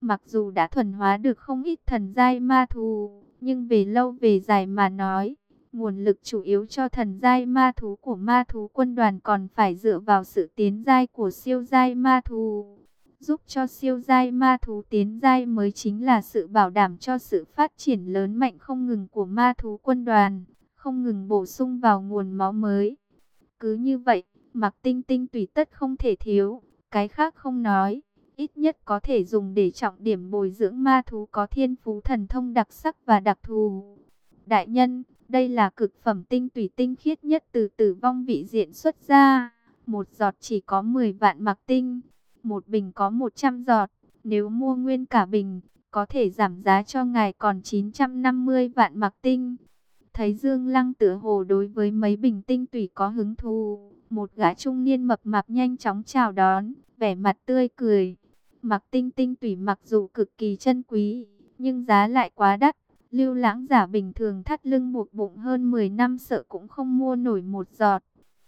Mặc dù đã thuần hóa được không ít thần giai ma thú, nhưng về lâu về dài mà nói, nguồn lực chủ yếu cho thần giai ma thú của ma thú quân đoàn còn phải dựa vào sự tiến giai của siêu giai ma thú. Giúp cho siêu giai ma thú tiến giai mới chính là sự bảo đảm cho sự phát triển lớn mạnh không ngừng của ma thú quân đoàn, không ngừng bổ sung vào nguồn máu mới. Cứ như vậy, mặc tinh tinh tùy tất không thể thiếu, cái khác không nói, ít nhất có thể dùng để trọng điểm bồi dưỡng ma thú có thiên phú thần thông đặc sắc và đặc thù. Đại nhân, đây là cực phẩm tinh tùy tinh khiết nhất từ tử vong vị diện xuất ra. Một giọt chỉ có 10 vạn mặc tinh, một bình có 100 giọt. Nếu mua nguyên cả bình, có thể giảm giá cho ngài còn 950 vạn mặc tinh. Thấy Dương Lăng tựa hồ đối với mấy bình tinh tùy có hứng thú. Một gã trung niên mập mạp nhanh chóng chào đón, vẻ mặt tươi cười. Mặc tinh tinh tùy mặc dù cực kỳ chân quý, nhưng giá lại quá đắt. Lưu lãng giả bình thường thắt lưng buộc bụng hơn 10 năm sợ cũng không mua nổi một giọt.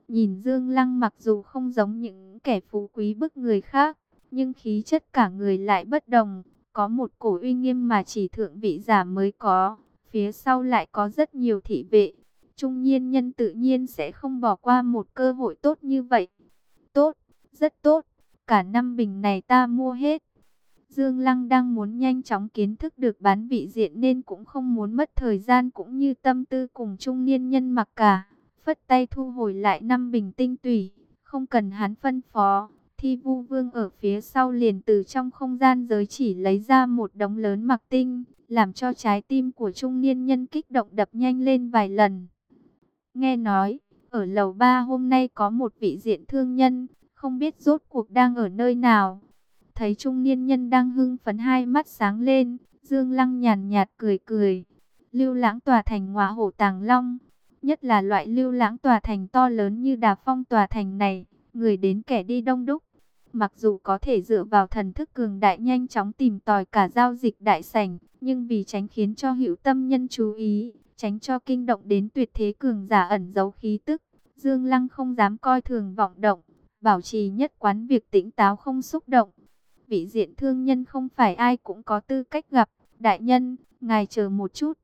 Nhìn Dương Lăng mặc dù không giống những kẻ phú quý bức người khác, nhưng khí chất cả người lại bất đồng. Có một cổ uy nghiêm mà chỉ thượng vị giả mới có, phía sau lại có rất nhiều thị vệ. Trung nhiên nhân tự nhiên sẽ không bỏ qua một cơ hội tốt như vậy. Tốt, rất tốt, cả năm bình này ta mua hết. Dương Lăng đang muốn nhanh chóng kiến thức được bán vị diện nên cũng không muốn mất thời gian cũng như tâm tư cùng trung niên nhân mặc cả. Phất tay thu hồi lại năm bình tinh tùy, không cần hắn phân phó. Thi vu vương ở phía sau liền từ trong không gian giới chỉ lấy ra một đống lớn mặc tinh, làm cho trái tim của trung niên nhân kích động đập nhanh lên vài lần. Nghe nói, ở lầu ba hôm nay có một vị diện thương nhân, không biết rốt cuộc đang ở nơi nào. Thấy trung niên nhân đang hưng phấn hai mắt sáng lên, Dương Lăng nhàn nhạt cười cười. Lưu lãng tòa thành ngọa hổ tàng long, nhất là loại lưu lãng tòa thành to lớn như đà phong tòa thành này, người đến kẻ đi đông đúc. Mặc dù có thể dựa vào thần thức cường đại nhanh chóng tìm tòi cả giao dịch đại sảnh, nhưng vì tránh khiến cho hữu tâm nhân chú ý, tránh cho kinh động đến tuyệt thế cường giả ẩn giấu khí tức, Dương Lăng không dám coi thường vọng động, bảo trì nhất quán việc tĩnh táo không xúc động vị diện thương nhân không phải ai cũng có tư cách gặp. Đại nhân, ngài chờ một chút.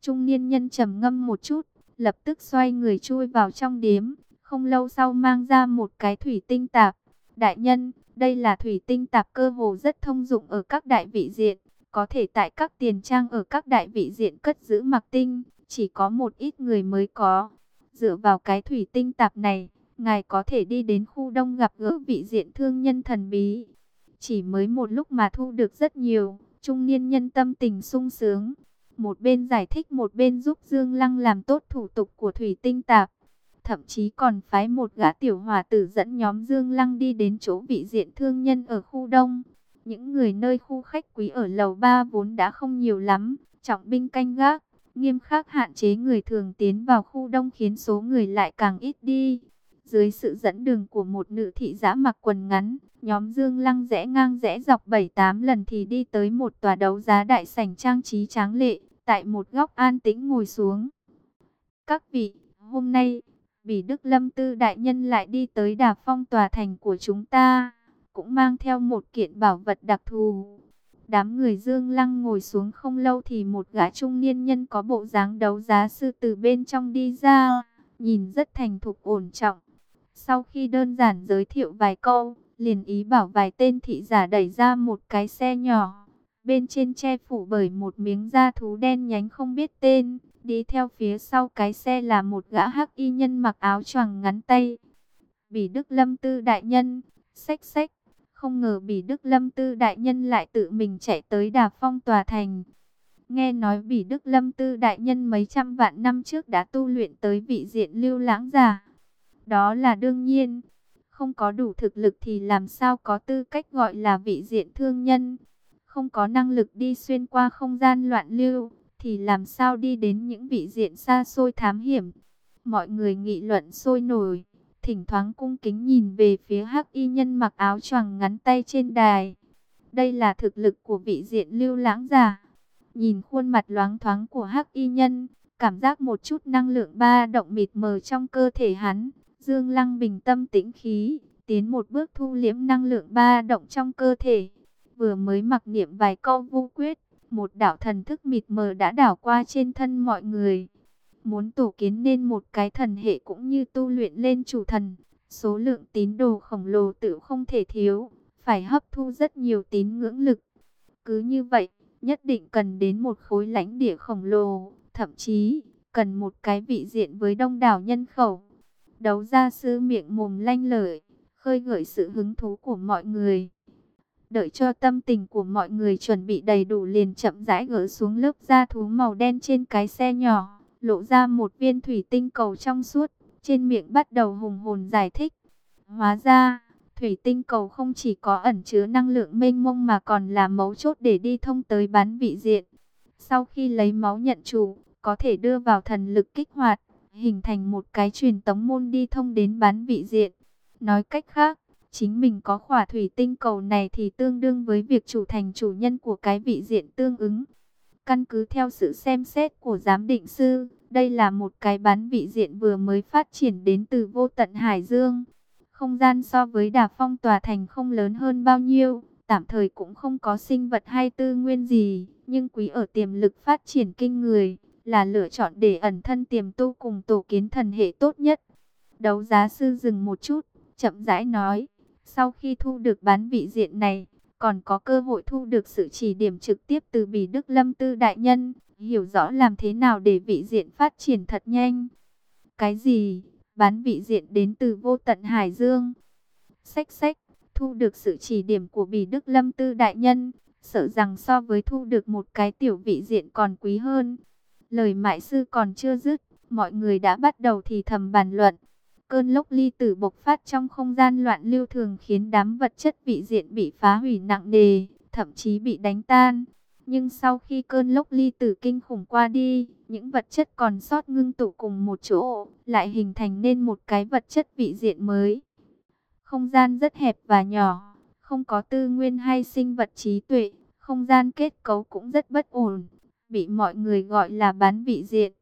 Trung niên nhân trầm ngâm một chút, lập tức xoay người chui vào trong điếm. Không lâu sau mang ra một cái thủy tinh tạp. Đại nhân, đây là thủy tinh tạp cơ hồ rất thông dụng ở các đại vị diện. Có thể tại các tiền trang ở các đại vị diện cất giữ mặc tinh. Chỉ có một ít người mới có. Dựa vào cái thủy tinh tạp này, ngài có thể đi đến khu đông gặp gỡ vị diện thương nhân thần bí. Chỉ mới một lúc mà thu được rất nhiều, trung niên nhân tâm tình sung sướng. Một bên giải thích một bên giúp Dương Lăng làm tốt thủ tục của thủy tinh tạp. Thậm chí còn phái một gã tiểu hòa tử dẫn nhóm Dương Lăng đi đến chỗ vị diện thương nhân ở khu đông. Những người nơi khu khách quý ở lầu ba vốn đã không nhiều lắm, trọng binh canh gác, nghiêm khắc hạn chế người thường tiến vào khu đông khiến số người lại càng ít đi. Dưới sự dẫn đường của một nữ thị giã mặc quần ngắn, nhóm Dương Lăng rẽ ngang rẽ dọc 7-8 lần thì đi tới một tòa đấu giá đại sảnh trang trí tráng lệ, tại một góc an tĩnh ngồi xuống. Các vị, hôm nay, Bỉ Đức Lâm Tư Đại Nhân lại đi tới đà phong tòa thành của chúng ta, cũng mang theo một kiện bảo vật đặc thù. Đám người Dương Lăng ngồi xuống không lâu thì một gã trung niên nhân có bộ dáng đấu giá sư từ bên trong đi ra, nhìn rất thành thục ổn trọng. Sau khi đơn giản giới thiệu vài câu, liền ý bảo vài tên thị giả đẩy ra một cái xe nhỏ. Bên trên che phủ bởi một miếng da thú đen nhánh không biết tên. Đi theo phía sau cái xe là một gã hắc y nhân mặc áo choàng ngắn tay. Bỉ Đức Lâm Tư Đại Nhân, xách xách. Không ngờ Bỉ Đức Lâm Tư Đại Nhân lại tự mình chạy tới Đà Phong Tòa Thành. Nghe nói Bỉ Đức Lâm Tư Đại Nhân mấy trăm vạn năm trước đã tu luyện tới vị diện lưu lãng giả. Đó là đương nhiên. Không có đủ thực lực thì làm sao có tư cách gọi là vị diện thương nhân. Không có năng lực đi xuyên qua không gian loạn lưu, thì làm sao đi đến những vị diện xa xôi thám hiểm. Mọi người nghị luận sôi nổi, thỉnh thoảng cung kính nhìn về phía hắc y nhân mặc áo choàng ngắn tay trên đài. Đây là thực lực của vị diện lưu lãng giả. Nhìn khuôn mặt loáng thoáng của hắc y nhân, cảm giác một chút năng lượng ba động mịt mờ trong cơ thể hắn. Dương Lăng bình tâm tĩnh khí, tiến một bước thu liễm năng lượng ba động trong cơ thể. vừa mới mặc niệm vài câu vu quyết, một đạo thần thức mịt mờ đã đảo qua trên thân mọi người. Muốn tổ kiến nên một cái thần hệ cũng như tu luyện lên chủ thần, số lượng tín đồ khổng lồ tự không thể thiếu, phải hấp thu rất nhiều tín ngưỡng lực. Cứ như vậy, nhất định cần đến một khối lãnh địa khổng lồ, thậm chí cần một cái vị diện với đông đảo nhân khẩu. Đấu gia sư miệng mồm lanh lợi, khơi gợi sự hứng thú của mọi người. Đợi cho tâm tình của mọi người chuẩn bị đầy đủ liền chậm rãi gỡ xuống lớp da thú màu đen trên cái xe nhỏ, lộ ra một viên thủy tinh cầu trong suốt, trên miệng bắt đầu hùng hồn giải thích. Hóa ra, thủy tinh cầu không chỉ có ẩn chứa năng lượng mênh mông mà còn là mấu chốt để đi thông tới bán vị diện. Sau khi lấy máu nhận chủ, có thể đưa vào thần lực kích hoạt, hình thành một cái truyền tống môn đi thông đến bán vị diện. Nói cách khác, chính mình có khỏa thủy tinh cầu này thì tương đương với việc chủ thành chủ nhân của cái vị diện tương ứng. Căn cứ theo sự xem xét của giám định sư, đây là một cái bán vị diện vừa mới phát triển đến từ vô tận Hải Dương. Không gian so với đà phong tòa thành không lớn hơn bao nhiêu, tạm thời cũng không có sinh vật hay tư nguyên gì, nhưng quý ở tiềm lực phát triển kinh người, là lựa chọn để ẩn thân tiềm tu cùng tổ kiến thần hệ tốt nhất. Đấu giá sư dừng một chút, chậm rãi nói, sau khi thu được bán vị diện này, còn có cơ hội thu được sự chỉ điểm trực tiếp từ Bỉ Đức Lâm Tư Đại Nhân, hiểu rõ làm thế nào để vị diện phát triển thật nhanh. Cái gì? Bán vị diện đến từ vô tận Hải Dương. Sách sách, thu được sự chỉ điểm của Bỉ Đức Lâm Tư Đại Nhân, sợ rằng so với thu được một cái tiểu vị diện còn quý hơn. Lời mại sư còn chưa dứt, mọi người đã bắt đầu thì thầm bàn luận. Cơn lốc ly tử bộc phát trong không gian loạn lưu thường khiến đám vật chất vị diện bị phá hủy nặng nề, thậm chí bị đánh tan. Nhưng sau khi cơn lốc ly tử kinh khủng qua đi, những vật chất còn sót ngưng tụ cùng một chỗ, lại hình thành nên một cái vật chất vị diện mới. Không gian rất hẹp và nhỏ, không có tư nguyên hay sinh vật trí tuệ, không gian kết cấu cũng rất bất ổn, bị mọi người gọi là bán vị diện.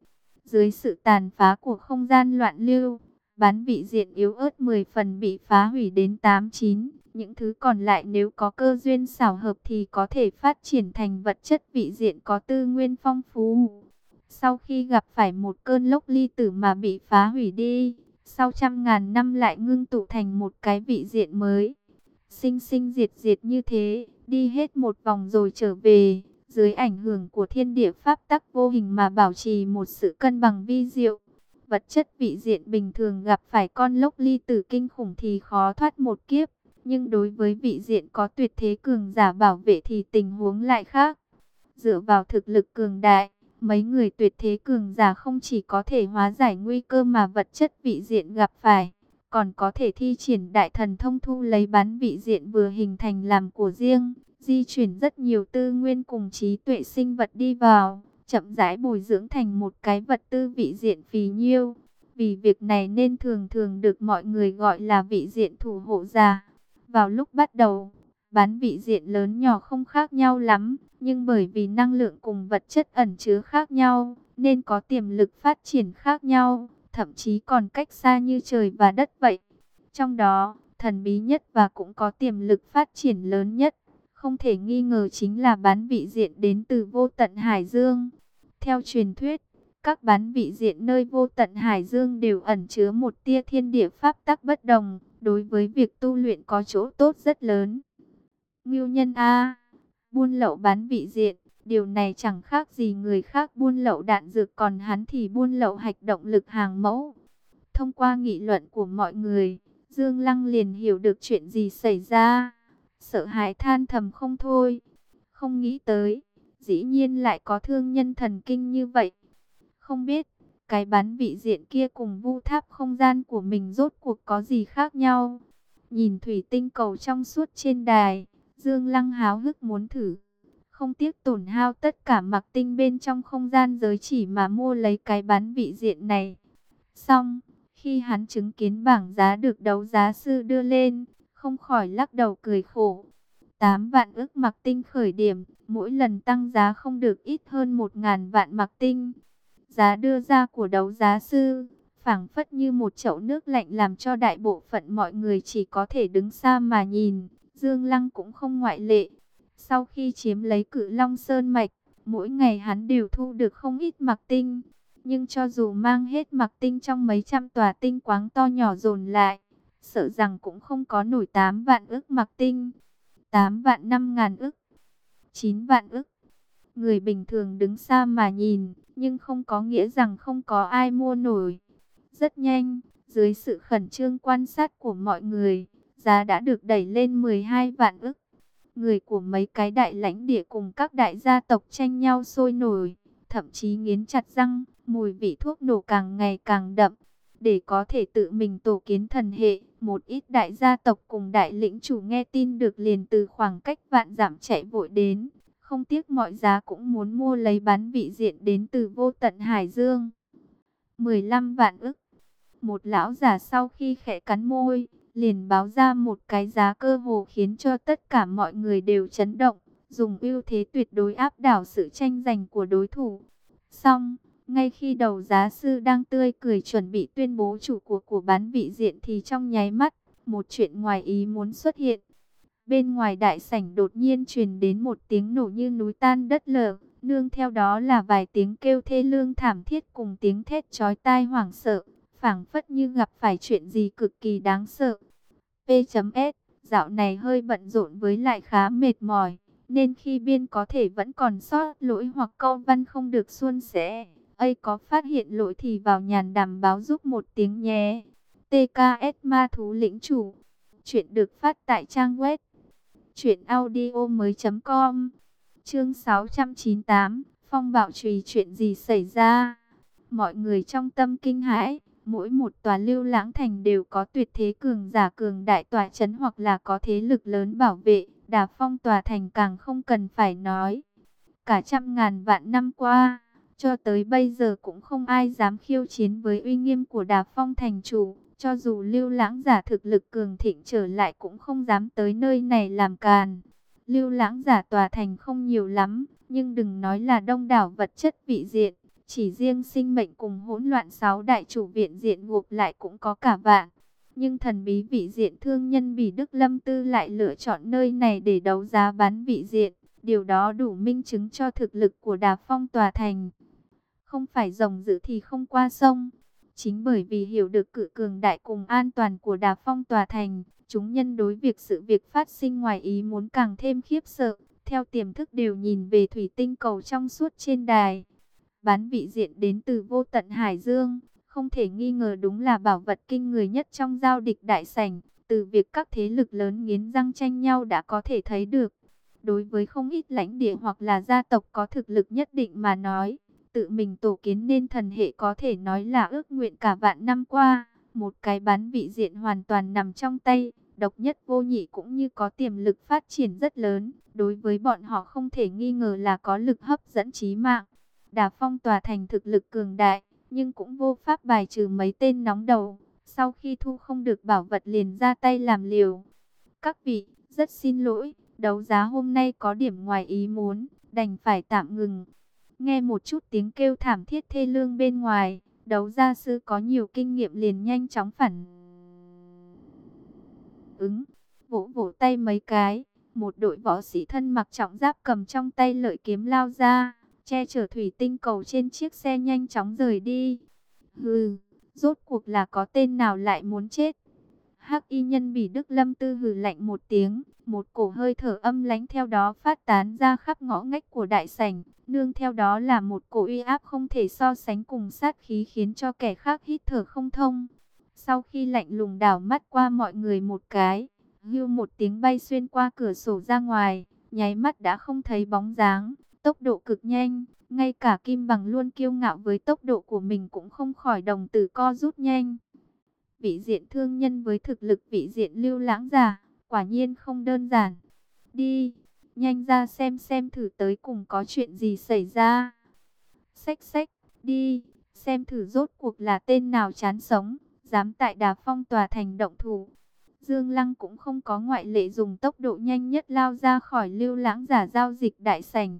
Dưới sự tàn phá của không gian loạn lưu, bán vị diện yếu ớt 10 phần bị phá hủy đến 8-9. Những thứ còn lại nếu có cơ duyên xảo hợp thì có thể phát triển thành vật chất vị diện có tư nguyên phong phú. Sau khi gặp phải một cơn lốc ly tử mà bị phá hủy đi, sau trăm ngàn năm lại ngưng tụ thành một cái vị diện mới. Sinh sinh diệt diệt như thế, đi hết một vòng rồi trở về, dưới ảnh hưởng của thiên địa pháp tắc vô hình mà bảo trì một sự cân bằng vi diệu. Vật chất vị diện bình thường gặp phải con lốc ly tử kinh khủng thì khó thoát một kiếp. Nhưng đối với vị diện có tuyệt thế cường giả bảo vệ thì tình huống lại khác. Dựa vào thực lực cường đại, mấy người tuyệt thế cường giả không chỉ có thể hóa giải nguy cơ mà vật chất vị diện gặp phải, còn có thể thi triển đại thần thông thu lấy bán vị diện vừa hình thành làm của riêng, di chuyển rất nhiều tư nguyên cùng trí tuệ sinh vật đi vào, chậm rãi bồi dưỡng thành một cái vật tư vị diện phì nhiêu. Vì việc này nên thường thường được mọi người gọi là vị diện thủ hộ già Vào lúc bắt đầu, bán vị diện lớn nhỏ không khác nhau lắm, nhưng bởi vì năng lượng cùng vật chất ẩn chứa khác nhau, nên có tiềm lực phát triển khác nhau, thậm chí còn cách xa như trời và đất vậy. Trong đó, thần bí nhất và cũng có tiềm lực phát triển lớn nhất, không thể nghi ngờ chính là bán vị diện đến từ vô tận Hải Dương. Theo truyền thuyết, các bán vị diện nơi vô tận Hải Dương đều ẩn chứa một tia thiên địa pháp tắc bất đồng, đối với việc tu luyện có chỗ tốt rất lớn. Ngưu nhân A, buôn lậu bán vị diện, điều này chẳng khác gì người khác buôn lậu đạn dược còn hắn thì buôn lậu hạch động lực hàng mẫu. Thông qua nghị luận của mọi người, Dương Lăng liền hiểu được chuyện gì xảy ra. Sợ hãi than thầm không thôi, không nghĩ tới, dĩ nhiên lại có thương nhân thần kinh như vậy. Không biết, cái bán vị diện kia cùng vu tháp không gian của mình rốt cuộc có gì khác nhau. Nhìn thủy tinh cầu trong suốt trên đài, Dương Lăng háo hức muốn thử. Không tiếc tổn hao tất cả mặc tinh bên trong không gian giới chỉ mà mua lấy cái bán vị diện này. Xong, khi hắn chứng kiến bảng giá được đấu giá sư đưa lên, không khỏi lắc đầu cười khổ. 8 vạn ước mặc tinh khởi điểm, mỗi lần tăng giá không được ít hơn 1.000 vạn mặc tinh. Giá đưa ra của đấu giá sư, phảng phất như một chậu nước lạnh làm cho đại bộ phận mọi người chỉ có thể đứng xa mà nhìn. Dương Lăng cũng không ngoại lệ. Sau khi chiếm lấy Cự Long Sơn Mạch, mỗi ngày hắn đều thu được không ít mặc tinh. Nhưng cho dù mang hết mặc tinh trong mấy trăm tòa tinh quáng to nhỏ dồn lại, sợ rằng cũng không có nổi 8 vạn ức mặc tinh. 8 vạn 5 ngàn ức, 9 vạn ức. Người bình thường đứng xa mà nhìn, nhưng không có nghĩa rằng không có ai mua nổi. Rất nhanh, dưới sự khẩn trương quan sát của mọi người, giá đã được đẩy lên 12 vạn ức. Người của mấy cái đại lãnh địa cùng các đại gia tộc tranh nhau sôi nổi, thậm chí nghiến chặt răng, mùi vị thuốc nổ càng ngày càng đậm. Để có thể tự mình tổ kiến thần hệ, một ít đại gia tộc cùng đại lĩnh chủ nghe tin được liền từ khoảng cách vạn giảm chạy vội đến. Không tiếc mọi giá cũng muốn mua lấy bán vị diện đến từ vô tận Hải Dương. 15 vạn ức. Một lão giả sau khi khẽ cắn môi, liền báo ra một cái giá cơ hồ khiến cho tất cả mọi người đều chấn động, dùng ưu thế tuyệt đối áp đảo sự tranh giành của đối thủ. Xong, ngay khi đầu giá sư đang tươi cười chuẩn bị tuyên bố chủ cuộc của bán vị diện thì trong nháy mắt, một chuyện ngoài ý muốn xuất hiện. Bên ngoài đại sảnh đột nhiên truyền đến một tiếng nổ như núi tan đất lở, nương theo đó là vài tiếng kêu thê lương thảm thiết cùng tiếng thét chói tai hoảng sợ, phảng phất như gặp phải chuyện gì cực kỳ đáng sợ. P.S. Dạo này hơi bận rộn với lại khá mệt mỏi, nên khi biên có thể vẫn còn sót lỗi hoặc câu văn không được suôn sẻ ấy có phát hiện lỗi thì vào nhàn đàm báo giúp một tiếng nhé. TKS Ma Thú Lĩnh Chủ Chuyện được phát tại trang web Chuyện audio mới com Chương 698 Phong bạo trùy chuyện gì xảy ra Mọi người trong tâm kinh hãi Mỗi một tòa lưu lãng thành đều có tuyệt thế cường giả cường đại tòa chấn hoặc là có thế lực lớn bảo vệ. Đà phong tòa thành càng không cần phải nói. Cả trăm ngàn vạn năm qua, cho tới bây giờ cũng không ai dám khiêu chiến với uy nghiêm của đà phong thành chủ. Cho dù lưu lãng giả thực lực cường thịnh trở lại cũng không dám tới nơi này làm càn. Lưu lãng giả tòa thành không nhiều lắm, nhưng đừng nói là đông đảo vật chất vị diện chỉ riêng sinh mệnh cùng hỗn loạn sáu đại chủ viện diện gộp lại cũng có cả vạn. Nhưng thần bí vị diện thương nhân Bỉ Đức Lâm Tư lại lựa chọn nơi này để đấu giá bán vị diện. Điều đó đủ minh chứng cho thực lực của đà phong tòa thành. Không phải rồng dữ thì không qua sông. Chính bởi vì hiểu được cự cường đại cùng an toàn của đà phong tòa thành, chúng nhân đối việc sự việc phát sinh ngoài ý muốn càng thêm khiếp sợ. Theo tiềm thức đều nhìn về thủy tinh cầu trong suốt trên đài bán vị diện đến từ vô tận Hải Dương, không thể nghi ngờ đúng là bảo vật kinh người nhất trong giao địch đại sảnh, từ việc các thế lực lớn nghiến răng tranh nhau đã có thể thấy được. Đối với không ít lãnh địa hoặc là gia tộc có thực lực nhất định mà nói, tự mình tổ kiến nên thần hệ có thể nói là ước nguyện cả vạn năm qua, một cái bán vị diện hoàn toàn nằm trong tay, độc nhất vô nhị cũng như có tiềm lực phát triển rất lớn, đối với bọn họ không thể nghi ngờ là có lực hấp dẫn trí mạng. Đà phong tòa thành thực lực cường đại, nhưng cũng vô pháp bài trừ mấy tên nóng đầu. Sau khi thu không được bảo vật liền ra tay làm liều. Các vị, rất xin lỗi, đấu giá hôm nay có điểm ngoài ý muốn, đành phải tạm ngừng. Nghe một chút tiếng kêu thảm thiết thê lương bên ngoài, đấu gia sư có nhiều kinh nghiệm liền nhanh chóng phản ứng, vỗ vỗ tay mấy cái, một đội võ sĩ thân mặc trọng giáp cầm trong tay lợi kiếm lao ra che chở thủy tinh cầu trên chiếc xe nhanh chóng rời đi. Hừ, rốt cuộc là có tên nào lại muốn chết? Hắc y nhân bị Đức Lâm Tư hừ lạnh một tiếng, một cổ hơi thở âm lánh theo đó phát tán ra khắp ngõ ngách của đại sảnh, nương theo đó là một cổ uy áp không thể so sánh cùng sát khí khiến cho kẻ khác hít thở không thông. Sau khi lạnh lùng đảo mắt qua mọi người một cái, hưu một tiếng bay xuyên qua cửa sổ ra ngoài, nháy mắt đã không thấy bóng dáng tốc độ cực nhanh, ngay cả Kim Bằng luôn kiêu ngạo với tốc độ của mình cũng không khỏi đồng tử co rút nhanh. Vị diện thương nhân với thực lực vị diện lưu lãng giả, quả nhiên không đơn giản. Đi, nhanh ra xem xem thử tới cùng có chuyện gì xảy ra. Xách xách, đi, xem thử rốt cuộc là tên nào chán sống, dám tại đà phong tòa thành động thủ. Dương Lăng cũng không có ngoại lệ dùng tốc độ nhanh nhất lao ra khỏi lưu lãng giả giao dịch đại sảnh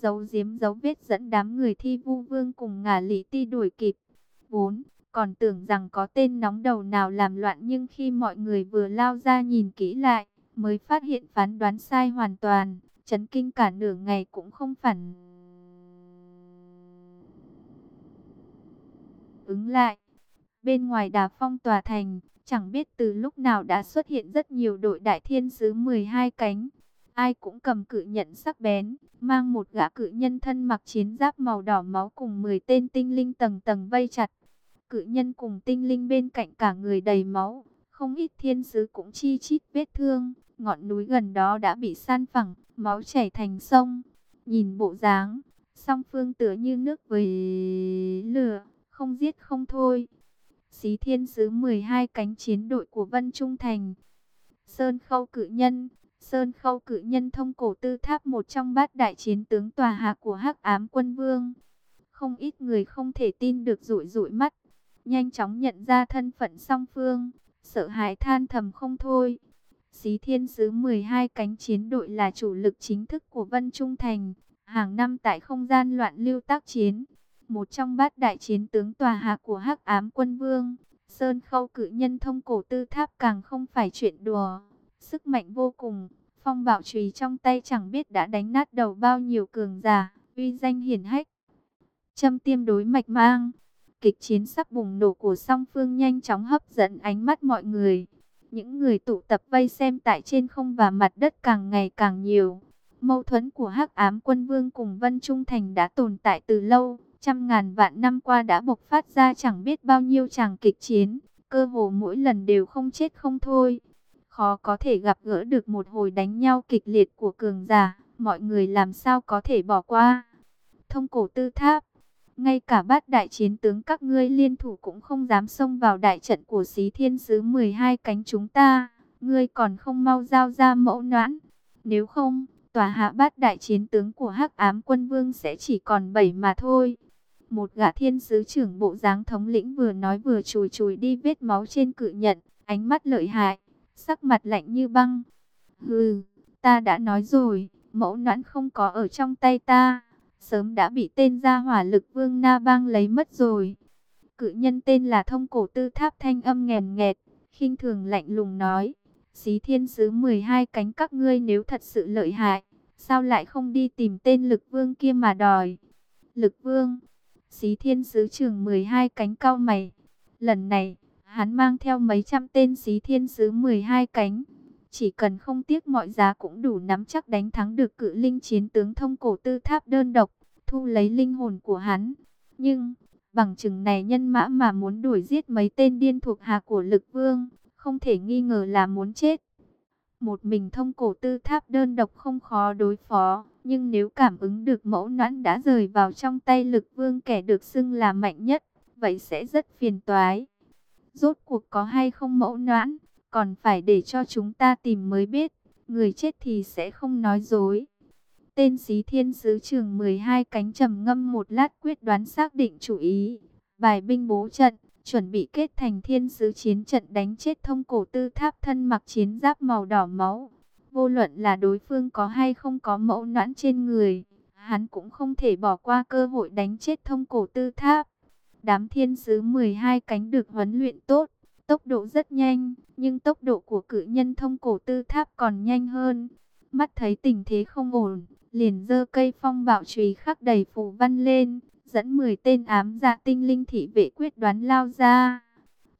giấu giếm dấu vết dẫn đám người thi vu vương cùng ngả lý ti đuổi kịp. 4. Còn tưởng rằng có tên nóng đầu nào làm loạn nhưng khi mọi người vừa lao ra nhìn kỹ lại, mới phát hiện phán đoán sai hoàn toàn. chấn kinh cả nửa ngày cũng không phản ứng lại. Bên ngoài đà phong tòa thành, chẳng biết từ lúc nào đã xuất hiện rất nhiều đội đại thiên sứ 12 cánh. Ai cũng cầm cự nhận sắc bén, mang một gã cự nhân thân mặc chiến giáp màu đỏ máu cùng 10 tên tinh linh tầng tầng vây chặt. Cự nhân cùng tinh linh bên cạnh cả người đầy máu, không ít thiên sứ cũng chi chít vết thương. Ngọn núi gần đó đã bị san phẳng, máu chảy thành sông. Nhìn bộ dáng, song phương tựa như nước với lửa, không giết không thôi. Xí thiên sứ 12 cánh chiến đội của Vân Trung Thành. Sơn Khâu Cự Nhân Sơn Khâu Cự Nhân thông cổ tư tháp một trong bát đại chiến tướng tòa hạ của hắc ám quân vương. Không ít người không thể tin được rụi rụi mắt. Nhanh chóng nhận ra thân phận song phương. Sợ hãi than thầm không thôi. Xí thiên sứ 12 cánh chiến đội là chủ lực chính thức của Vân Trung Thành. Hàng năm tại không gian loạn lưu tác chiến một trong bát đại chiến tướng tòa hạ của Hắc Ám Quân Vương, Sơn Khâu cự nhân thông cổ tư tháp càng không phải chuyện đùa, sức mạnh vô cùng, phong bạo chùy trong tay chẳng biết đã đánh nát đầu bao nhiêu cường giả, uy danh hiển hách. Châm tiêm đối mạch mang, kịch chiến sắp bùng nổ của song phương nhanh chóng hấp dẫn ánh mắt mọi người. Những người tụ tập vây xem tại trên không và mặt đất càng ngày càng nhiều. Mâu thuẫn của Hắc Ám Quân Vương cùng Vân Trung Thành đã tồn tại từ lâu trăm ngàn vạn năm qua đã bộc phát ra chẳng biết bao nhiêu chàng kịch chiến, cơ hồ mỗi lần đều không chết không thôi. Khó có thể gặp gỡ được một hồi đánh nhau kịch liệt của cường giả, mọi người làm sao có thể bỏ qua. Thông cổ tư tháp, ngay cả bát đại chiến tướng các ngươi liên thủ cũng không dám xông vào đại trận của xí thiên sứ 12 cánh chúng ta, ngươi còn không mau giao ra mẫu noãn, nếu không... Tòa hạ bát đại chiến tướng của hắc ám quân vương sẽ chỉ còn bảy mà thôi. Một gã thiên sứ trưởng bộ dáng thống lĩnh vừa nói vừa chùi chùi đi vết máu trên cự nhận, ánh mắt lợi hại, sắc mặt lạnh như băng. Hừ, ta đã nói rồi, mẫu noãn không có ở trong tay ta, sớm đã bị tên gia hỏa lực vương Na Bang lấy mất rồi. Cự nhân tên là thông cổ tư tháp thanh âm nghèn nghẹt, khinh thường lạnh lùng nói, xí thiên sứ 12 cánh các ngươi nếu thật sự lợi hại, sao lại không đi tìm tên lực vương kia mà đòi. Lực vương, Xí thiên sứ trường 12 cánh cao mày. Lần này, hắn mang theo mấy trăm tên xí thiên sứ 12 cánh. Chỉ cần không tiếc mọi giá cũng đủ nắm chắc đánh thắng được cự linh chiến tướng thông cổ tư tháp đơn độc, thu lấy linh hồn của hắn. Nhưng, bằng chừng này nhân mã mà muốn đuổi giết mấy tên điên thuộc hạ của lực vương, không thể nghi ngờ là muốn chết. Một mình thông cổ tư tháp đơn độc không khó đối phó, nhưng nếu cảm ứng được mẫu noãn đã rời vào trong tay lực vương kẻ được xưng là mạnh nhất, vậy sẽ rất phiền toái. Rốt cuộc có hay không mẫu noãn, còn phải để cho chúng ta tìm mới biết, người chết thì sẽ không nói dối. Tên xí thiên sứ trường 12 cánh trầm ngâm một lát quyết đoán xác định chủ ý, bài binh bố trận, chuẩn bị kết thành thiên sứ chiến trận đánh chết thông cổ tư tháp thân mặc chiến giáp màu đỏ máu. Vô luận là đối phương có hay không có mẫu noãn trên người, hắn cũng không thể bỏ qua cơ hội đánh chết thông cổ tư tháp. Đám thiên sứ 12 cánh được huấn luyện tốt, tốc độ rất nhanh, nhưng tốc độ của cự nhân thông cổ tư tháp còn nhanh hơn. Mắt thấy tình thế không ổn, liền dơ cây phong bạo chùy khắc đầy phù văn lên, dẫn 10 tên ám dạ tinh linh thị vệ quyết đoán lao ra.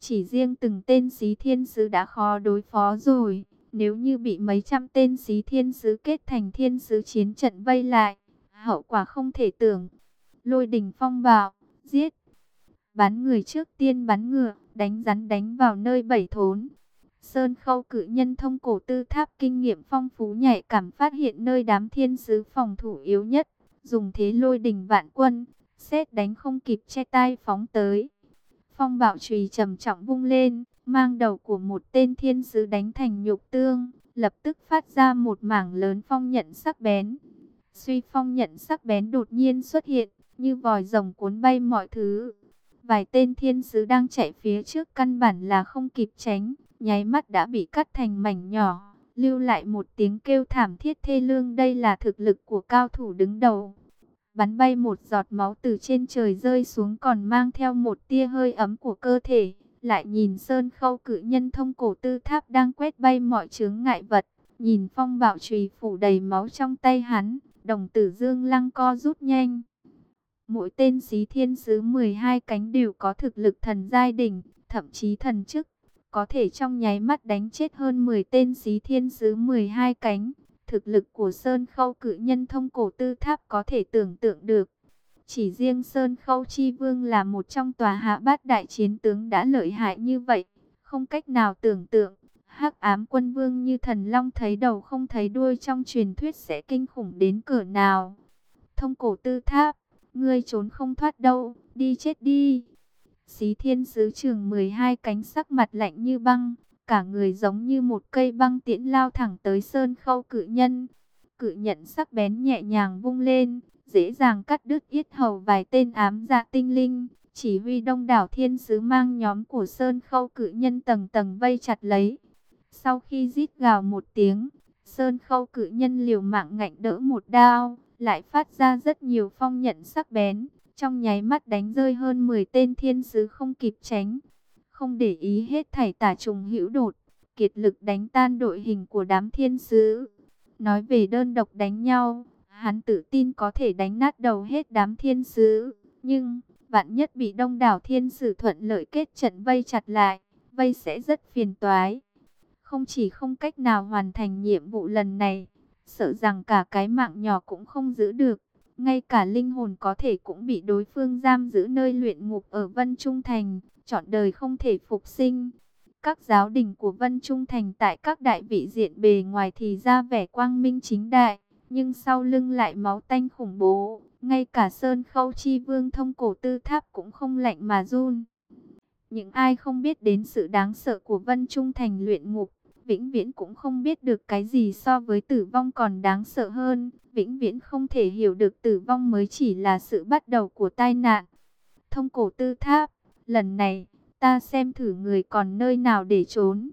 Chỉ riêng từng tên xí thiên sứ đã khó đối phó rồi. Nếu như bị mấy trăm tên xí thiên sứ kết thành thiên sứ chiến trận vây lại, hậu quả không thể tưởng. Lôi đỉnh phong bạo, giết. Bắn người trước tiên bắn ngựa, đánh rắn đánh vào nơi bảy thốn. Sơn khâu cự nhân thông cổ tư tháp kinh nghiệm phong phú nhạy cảm phát hiện nơi đám thiên sứ phòng thủ yếu nhất. Dùng thế lôi đình vạn quân, xét đánh không kịp che tay phóng tới. Phong bạo trùy trầm trọng vung lên, mang đầu của một tên thiên sứ đánh thành nhục tương, lập tức phát ra một mảng lớn phong nhận sắc bén. Suy phong nhận sắc bén đột nhiên xuất hiện, như vòi rồng cuốn bay mọi thứ. Vài tên thiên sứ đang chạy phía trước căn bản là không kịp tránh, nháy mắt đã bị cắt thành mảnh nhỏ, lưu lại một tiếng kêu thảm thiết thê lương. Đây là thực lực của cao thủ đứng đầu. Bắn bay một giọt máu từ trên trời rơi xuống còn mang theo một tia hơi ấm của cơ thể lại nhìn sơn khâu cự nhân thông cổ tư tháp đang quét bay mọi chướng ngại vật, Nhìn phong bạo trùy phủ đầy máu trong tay hắn, đồng tử dương lăng co rút nhanh. Mỗi tên xí thiên sứ 12 cánh đều có thực lực thần giai đỉnh, thậm chí thần chức. Có thể trong nháy mắt đánh chết hơn 10 tên xí thiên sứ 12 cánh. Thực lực của Sơn Khâu cự nhân thông cổ tư tháp có thể tưởng tượng được. Chỉ riêng Sơn Khâu Chi Vương là một trong tòa hạ bát đại chiến tướng đã lợi hại như vậy. Không cách nào tưởng tượng, hắc ám quân vương như thần long thấy đầu không thấy đuôi trong truyền thuyết sẽ kinh khủng đến cỡ nào. Thông cổ tư tháp, ngươi trốn không thoát đâu, đi chết đi. Xí thiên sứ trường 12 cánh sắc mặt lạnh như băng, cả người giống như một cây băng tiễn lao thẳng tới sơn khâu cự nhân. Cự nhận sắc bén nhẹ nhàng vung lên, dễ dàng cắt đứt yết hầu vài tên ám dạ tinh linh. Chỉ huy đông đảo thiên sứ mang nhóm của sơn khâu cự nhân tầng tầng vây chặt lấy. Sau khi rít gào một tiếng, sơn khâu cự nhân liều mạng ngạnh đỡ một đao, lại phát ra rất nhiều phong nhận sắc bén. Trong nháy mắt đánh rơi hơn 10 tên thiên sứ không kịp tránh. Không để ý hết thảy tả trùng hữu đột, kiệt lực đánh tan đội hình của đám thiên sứ. Nói về đơn độc đánh nhau, hắn tự tin có thể đánh nát đầu hết đám thiên sứ. Nhưng, vạn nhất bị đông đảo thiên sứ thuận lợi kết trận vây chặt lại, vây sẽ rất phiền toái. Không chỉ không cách nào hoàn thành nhiệm vụ lần này, sợ rằng cả cái mạng nhỏ cũng không giữ được. Ngay cả linh hồn có thể cũng bị đối phương giam giữ nơi luyện ngục ở Vân Trung Thành, chọn đời không thể phục sinh. Các giáo đình của Vân Trung Thành tại các đại vị diện bề ngoài thì ra vẻ quang minh chính đại, nhưng sau lưng lại máu tanh khủng bố. Ngay cả Sơn Khâu Chi Vương thông cổ tư tháp cũng không lạnh mà run. Những ai không biết đến sự đáng sợ của Vân Trung Thành luyện ngục, vĩnh viễn cũng không biết được cái gì so với tử vong còn đáng sợ hơn. Vĩnh viễn không thể hiểu được tử vong mới chỉ là sự bắt đầu của tai nạn. Thông cổ tư tháp, lần này, ta xem thử người còn nơi nào để trốn.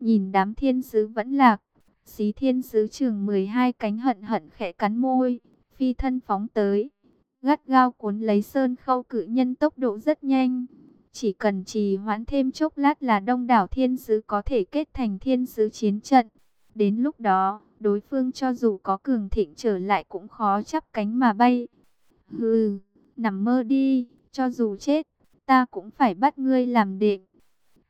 Nhìn đám thiên sứ vẫn lạc, xí thiên sứ trường 12 cánh hận hận khẽ cắn môi, phi thân phóng tới. Gắt gao cuốn lấy sơn khâu cự nhân tốc độ rất nhanh. Chỉ cần trì hoãn thêm chốc lát là đông đảo thiên sứ có thể kết thành thiên sứ chiến trận. Đến lúc đó, đối phương cho dù có cường thịnh trở lại cũng khó chắp cánh mà bay. Hừ, nằm mơ đi, cho dù chết, ta cũng phải bắt ngươi làm đệm.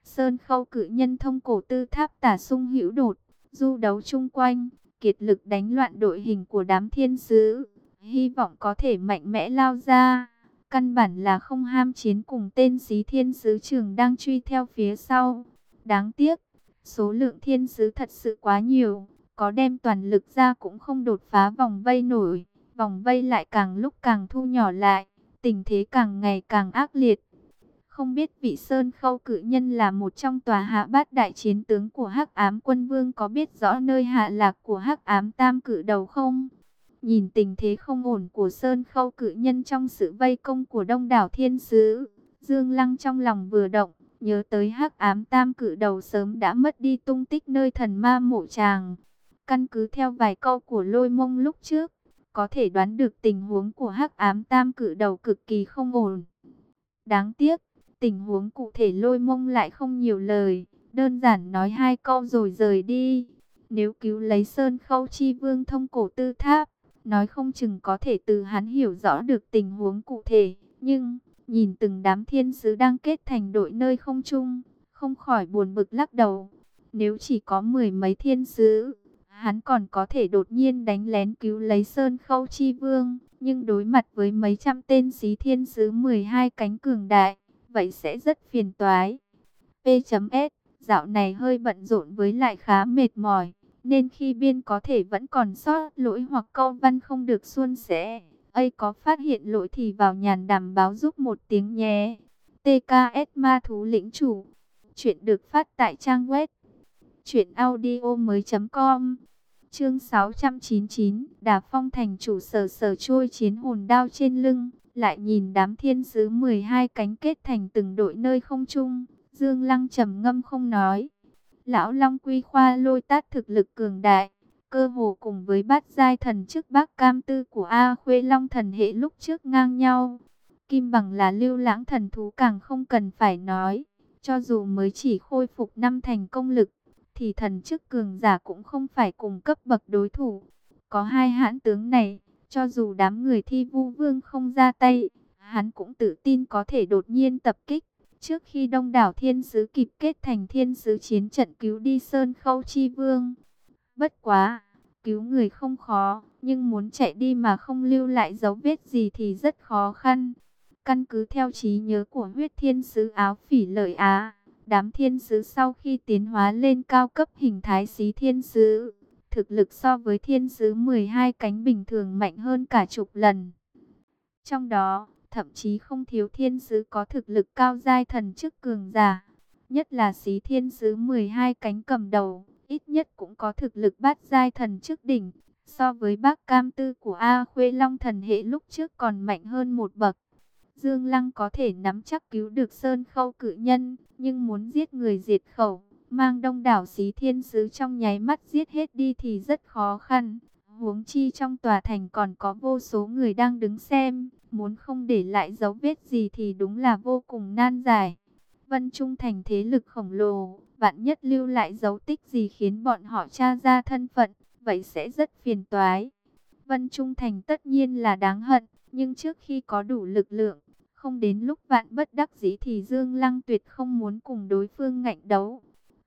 Sơn khâu cử nhân thông cổ tư tháp tả sung hữu đột, du đấu chung quanh, kiệt lực đánh loạn đội hình của đám thiên sứ, hy vọng có thể mạnh mẽ lao ra. Căn bản là không ham chiến cùng tên xí thiên sứ trường đang truy theo phía sau. Đáng tiếc, số lượng thiên sứ thật sự quá nhiều, có đem toàn lực ra cũng không đột phá vòng vây nổi. Vòng vây lại càng lúc càng thu nhỏ lại, tình thế càng ngày càng ác liệt. Không biết vị Sơn Khâu cự nhân là một trong tòa hạ bát đại chiến tướng của Hắc Ám Quân Vương có biết rõ nơi hạ lạc của Hắc Ám Tam cự đầu không? Nhìn tình thế không ổn của Sơn Khâu cự nhân trong sự vây công của đông đảo thiên sứ, Dương Lăng trong lòng vừa động, nhớ tới hắc ám tam cự đầu sớm đã mất đi tung tích nơi thần ma mộ tràng. Căn cứ theo vài câu của lôi mông lúc trước, có thể đoán được tình huống của hắc ám tam cự đầu cực kỳ không ổn. Đáng tiếc, tình huống cụ thể lôi mông lại không nhiều lời, đơn giản nói hai câu rồi rời đi. Nếu cứu lấy Sơn Khâu Chi Vương thông cổ tư tháp, nói không chừng có thể từ hắn hiểu rõ được tình huống cụ thể, nhưng nhìn từng đám thiên sứ đang kết thành đội nơi không trung, không khỏi buồn bực lắc đầu. Nếu chỉ có mười mấy thiên sứ, hắn còn có thể đột nhiên đánh lén cứu lấy Sơn Khâu Chi Vương, nhưng đối mặt với mấy trăm tên sĩ thiên sứ 12 cánh cường đại, vậy sẽ rất phiền toái. P.S. Dạo này hơi bận rộn với lại khá mệt mỏi nên khi biên có thể vẫn còn sót lỗi hoặc câu văn không được suôn sẻ. ấy có phát hiện lỗi thì vào nhàn đảm báo giúp một tiếng nhé. TKS Ma Thú Lĩnh Chủ Chuyện được phát tại trang web Chuyện mới com Chương 699 Đà Phong thành chủ sở sở trôi chiến hồn đao trên lưng, Lại nhìn đám thiên sứ 12 cánh kết thành từng đội nơi không trung Dương Lăng trầm ngâm không nói Lão Long Quy Khoa lôi tát thực lực cường đại, cơ hồ cùng với bát giai thần chức bác cam tư của A Khuê Long thần hệ lúc trước ngang nhau. Kim bằng là lưu lãng thần thú càng không cần phải nói, cho dù mới chỉ khôi phục năm thành công lực, thì thần chức cường giả cũng không phải cùng cấp bậc đối thủ. Có hai hãn tướng này, cho dù đám người thi vu vương không ra tay, hắn cũng tự tin có thể đột nhiên tập kích. Trước khi đông đảo thiên sứ kịp kết thành thiên sứ chiến trận cứu đi Sơn Khâu Chi Vương. Bất quá, cứu người không khó, nhưng muốn chạy đi mà không lưu lại dấu vết gì thì rất khó khăn. Căn cứ theo trí nhớ của huyết thiên sứ áo phỉ lợi Á, đám thiên sứ sau khi tiến hóa lên cao cấp hình thái xí thiên sứ, thực lực so với thiên sứ 12 cánh bình thường mạnh hơn cả chục lần. Trong đó, thậm chí không thiếu thiên sứ có thực lực cao giai thần chức cường giả, nhất là xí thiên sứ 12 cánh cầm đầu, ít nhất cũng có thực lực bát giai thần chức đỉnh, so với bác cam tư của A Khuê Long thần hệ lúc trước còn mạnh hơn một bậc. Dương Lăng có thể nắm chắc cứu được Sơn Khâu cự nhân, nhưng muốn giết người diệt khẩu, mang đông đảo xí thiên sứ trong nháy mắt giết hết đi thì rất khó khăn. Huống chi trong tòa thành còn có vô số người đang đứng xem, muốn không để lại dấu vết gì thì đúng là vô cùng nan giải. Vân Trung thành thế lực khổng lồ, vạn nhất lưu lại dấu tích gì khiến bọn họ tra ra thân phận, vậy sẽ rất phiền toái. Vân Trung thành tất nhiên là đáng hận, nhưng trước khi có đủ lực lượng, không đến lúc vạn bất đắc dĩ thì Dương Lăng tuyệt không muốn cùng đối phương ngạnh đấu.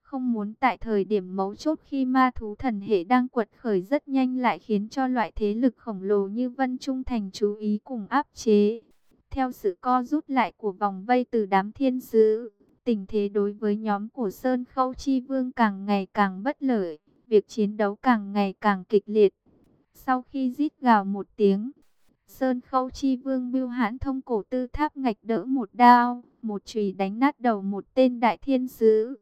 Không muốn tại thời điểm mấu chốt khi ma thú thần hệ đang quật khởi rất nhanh lại khiến cho loại thế lực khổng lồ như Vân Trung Thành chú ý cùng áp chế. Theo sự co rút lại của vòng vây từ đám thiên sứ, tình thế đối với nhóm của Sơn Khâu Chi Vương càng ngày càng bất lợi, việc chiến đấu càng ngày càng kịch liệt. Sau khi rít gào một tiếng, Sơn Khâu Chi Vương Bưu Hãn thông cổ tư tháp ngạch đỡ một đao, một chùy đánh nát đầu một tên đại thiên sứ.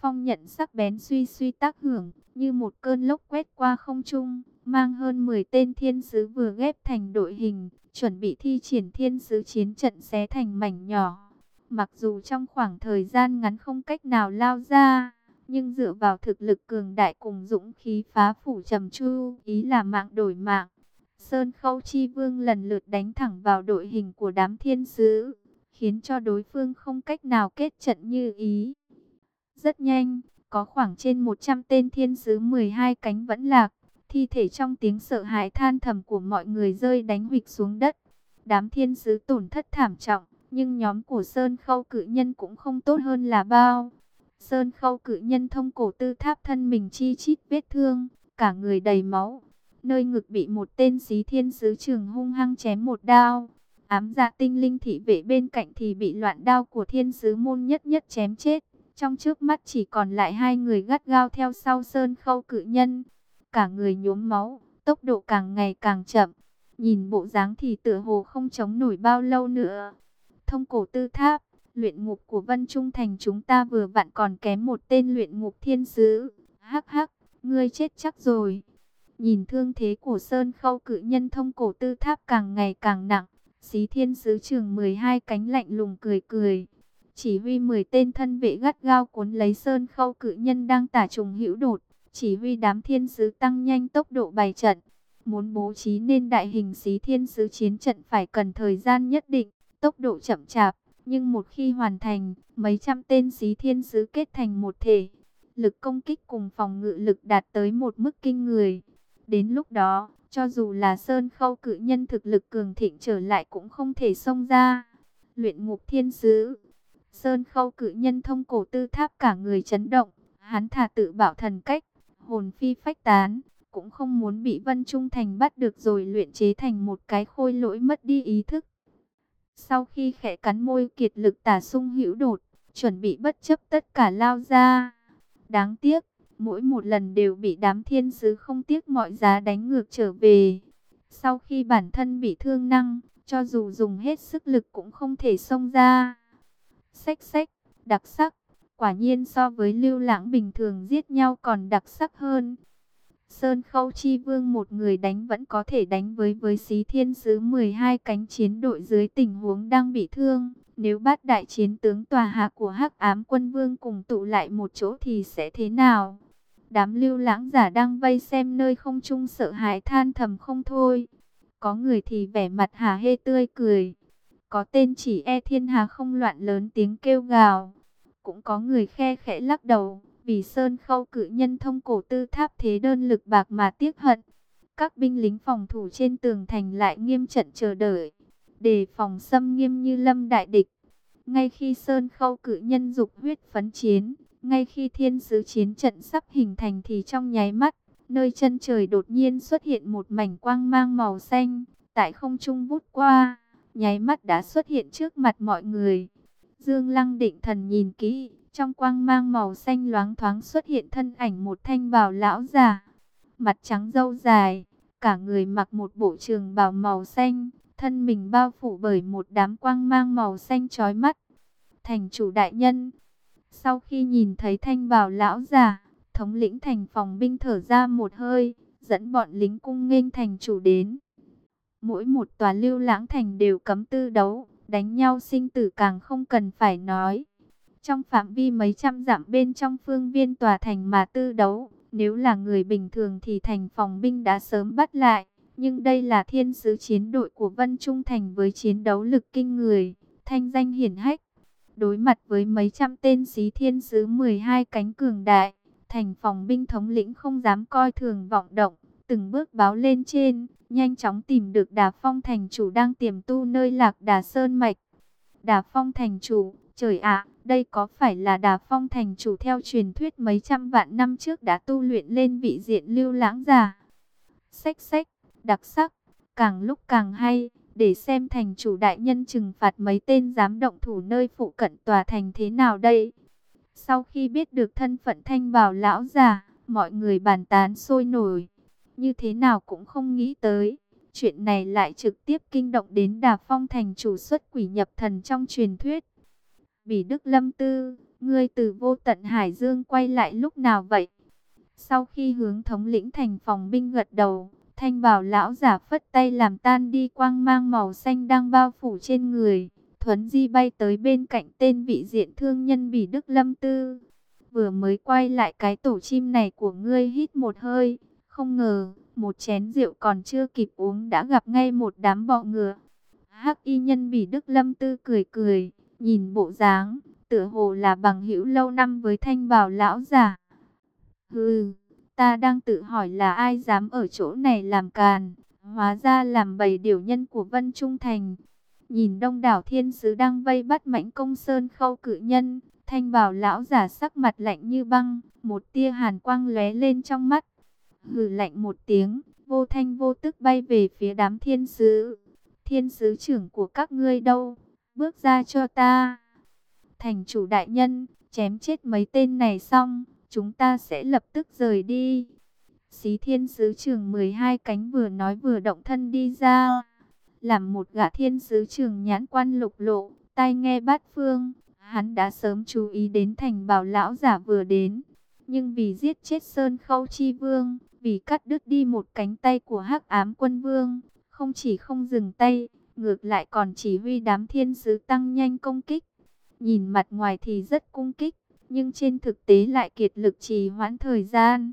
Phong nhận sắc bén suy suy tác hưởng, như một cơn lốc quét qua không trung, mang hơn 10 tên thiên sứ vừa ghép thành đội hình, chuẩn bị thi triển thiên sứ chiến trận xé thành mảnh nhỏ. Mặc dù trong khoảng thời gian ngắn không cách nào lao ra, nhưng dựa vào thực lực cường đại cùng dũng khí phá phủ trầm chu, ý là mạng đổi mạng. Sơn Khâu Chi Vương lần lượt đánh thẳng vào đội hình của đám thiên sứ, khiến cho đối phương không cách nào kết trận như ý. Rất nhanh, có khoảng trên 100 tên thiên sứ 12 cánh vẫn lạc, thi thể trong tiếng sợ hãi than thầm của mọi người rơi đánh huỵch xuống đất. Đám thiên sứ tổn thất thảm trọng, nhưng nhóm của Sơn Khâu cự nhân cũng không tốt hơn là bao. Sơn Khâu cự nhân thông cổ tư tháp thân mình chi chít vết thương, cả người đầy máu. Nơi ngực bị một tên xí thiên sứ trường hung hăng chém một đao. Ám dạ tinh linh thị vệ bên cạnh thì bị loạn đao của thiên sứ môn nhất nhất chém chết. Trong trước mắt chỉ còn lại hai người gắt gao theo sau sơn khâu cự nhân. Cả người nhuốm máu, tốc độ càng ngày càng chậm. Nhìn bộ dáng thì tựa hồ không chống nổi bao lâu nữa. Thông cổ tư tháp, luyện ngục của Vân Trung Thành chúng ta vừa vặn còn kém một tên luyện ngục thiên sứ. Hắc hắc, ngươi chết chắc rồi. Nhìn thương thế của Sơn Khâu cự nhân thông cổ tư tháp càng ngày càng nặng. Xí thiên sứ trường 12 cánh lạnh lùng cười cười. Chỉ huy 10 tên thân vệ gắt gao cuốn lấy Sơn Khâu cự nhân đang tả trùng hữu đột. Chỉ huy đám thiên sứ tăng nhanh tốc độ bày trận. Muốn bố trí nên đại hình xí thiên sứ chiến trận phải cần thời gian nhất định, tốc độ chậm chạp. Nhưng một khi hoàn thành, mấy trăm tên xí thiên sứ kết thành một thể. Lực công kích cùng phòng ngự lực đạt tới một mức kinh người. Đến lúc đó, cho dù là Sơn Khâu cự nhân thực lực cường thịnh trở lại cũng không thể xông ra. Luyện ngục thiên sứ Sơn Khâu cự nhân thông cổ tư tháp cả người chấn động. Hắn thả tự bảo thần cách, hồn phi phách tán. Cũng không muốn bị Vân Trung Thành bắt được rồi luyện chế thành một cái khôi lỗi mất đi ý thức. Sau khi khẽ cắn môi kiệt lực tả sung hữu đột, chuẩn bị bất chấp tất cả lao ra. Đáng tiếc, mỗi một lần đều bị đám thiên sứ không tiếc mọi giá đánh ngược trở về. Sau khi bản thân bị thương năng, cho dù dùng hết sức lực cũng không thể xông ra. Xách xách, đặc sắc, quả nhiên so với lưu lãng bình thường giết nhau còn đặc sắc hơn. Sơn Khâu Chi Vương một người đánh vẫn có thể đánh với với xí thiên sứ 12 cánh chiến đội dưới tình huống đang bị thương. Nếu bát đại chiến tướng tòa hạ của hắc ám quân vương cùng tụ lại một chỗ thì sẽ thế nào? Đám lưu lãng giả đang vây xem nơi không trung sợ hãi than thầm không thôi. Có người thì vẻ mặt hà hê tươi cười. Có tên chỉ e thiên hà không loạn lớn tiếng kêu gào. Cũng có người khe khẽ lắc đầu. vì Sơn Khâu cử nhân thông cổ tư tháp thế đơn lực bạc mà tiếc hận. Các binh lính phòng thủ trên tường thành lại nghiêm trận chờ đợi, đề phòng xâm nghiêm như lâm đại địch. Ngay khi Sơn Khâu cử nhân dục huyết phấn chiến, ngay khi thiên sứ chiến trận sắp hình thành thì trong nháy mắt, nơi chân trời đột nhiên xuất hiện một mảnh quang mang màu xanh, tại không trung vút qua, nháy mắt đã xuất hiện trước mặt mọi người. Dương Lăng định thần nhìn kỹ, trong quang mang màu xanh loáng thoáng xuất hiện thân ảnh một thanh bào lão già, mặt trắng râu dài, cả người mặc một bộ trường bào màu xanh, thân mình bao phủ bởi một đám quang mang màu xanh chói mắt. Thành chủ đại nhân, sau khi nhìn thấy thanh bào lão già, thống lĩnh thành phòng binh thở ra một hơi, dẫn bọn lính cung nghênh thành chủ đến. Mỗi một tòa lưu lãng thành đều cấm tư đấu, đánh nhau sinh tử càng không cần phải nói. Trong phạm vi mấy trăm dặm bên trong phương viên tòa thành mà tư đấu, nếu là người bình thường thì thành phòng binh đã sớm bắt lại. Nhưng đây là thiên sứ chiến đội của Vân Trung Thành với chiến đấu lực kinh người, thanh danh hiển hách. Đối mặt với mấy trăm tên sĩ thiên sứ 12 cánh cường đại, thành phòng binh thống lĩnh không dám coi thường vọng động, từng bước báo lên trên, nhanh chóng tìm được Đà Phong thành chủ đang tiềm tu nơi lạc Đà Sơn Mạch. Đà Phong thành chủ, trời ạ, đây có phải là Đà Phong thành chủ theo truyền thuyết mấy trăm vạn năm trước đã tu luyện lên vị diện lưu lãng giả? Xách xách, đặc sắc, càng lúc càng hay, để xem thành chủ đại nhân trừng phạt mấy tên dám động thủ nơi phụ cận tòa thành thế nào đây? Sau khi biết được thân phận thanh bào lão già, mọi người bàn tán sôi nổi. Như thế nào cũng không nghĩ tới. Chuyện này lại trực tiếp kinh động đến Đà Phong thành chủ xuất quỷ nhập thần trong truyền thuyết. Bỉ Đức Lâm Tư, ngươi từ vô tận Hải Dương quay lại lúc nào vậy? Sau khi hướng thống lĩnh thành phòng binh gật đầu, thanh bảo lão giả phất tay làm tan đi quang mang màu xanh đang bao phủ trên người. Thuấn Di bay tới bên cạnh tên vị diện thương nhân Bỉ Đức Lâm Tư. Vừa mới quay lại cái tổ chim này của ngươi hít một hơi. Không ngờ, một chén rượu còn chưa kịp uống đã gặp ngay một đám bọ ngựa. Hắc y nhân Bỉ Đức Lâm Tư cười cười, nhìn bộ dáng, tựa hồ là bằng hữu lâu năm với thanh bào lão già. Hừ, ta đang tự hỏi là ai dám ở chỗ này làm càn, hóa ra làm bầy điều nhân của Vân Trung Thành. Nhìn đông đảo thiên sứ đang vây bắt mãnh công sơn khâu cự nhân, thanh bảo lão giả sắc mặt lạnh như băng, một tia hàn quang lóe lên trong mắt. Hừ lạnh một tiếng, vô thanh vô tức bay về phía đám thiên sứ. Thiên sứ trưởng của các ngươi đâu? Bước ra cho ta. Thành chủ đại nhân, chém chết mấy tên này xong, chúng ta sẽ lập tức rời đi. Xí thiên sứ trưởng 12 cánh vừa nói vừa động thân đi ra làm một gã thiên sứ trưởng nhãn quan lục lộ, tai nghe bát phương, hắn đã sớm chú ý đến thành bảo lão giả vừa đến. Nhưng vì giết chết Sơn Khâu Chi Vương, vì cắt đứt đi một cánh tay của hắc ám quân vương, không chỉ không dừng tay, ngược lại còn chỉ huy đám thiên sứ tăng nhanh công kích. Nhìn mặt ngoài thì rất cung kích, nhưng trên thực tế lại kiệt lực trì hoãn thời gian.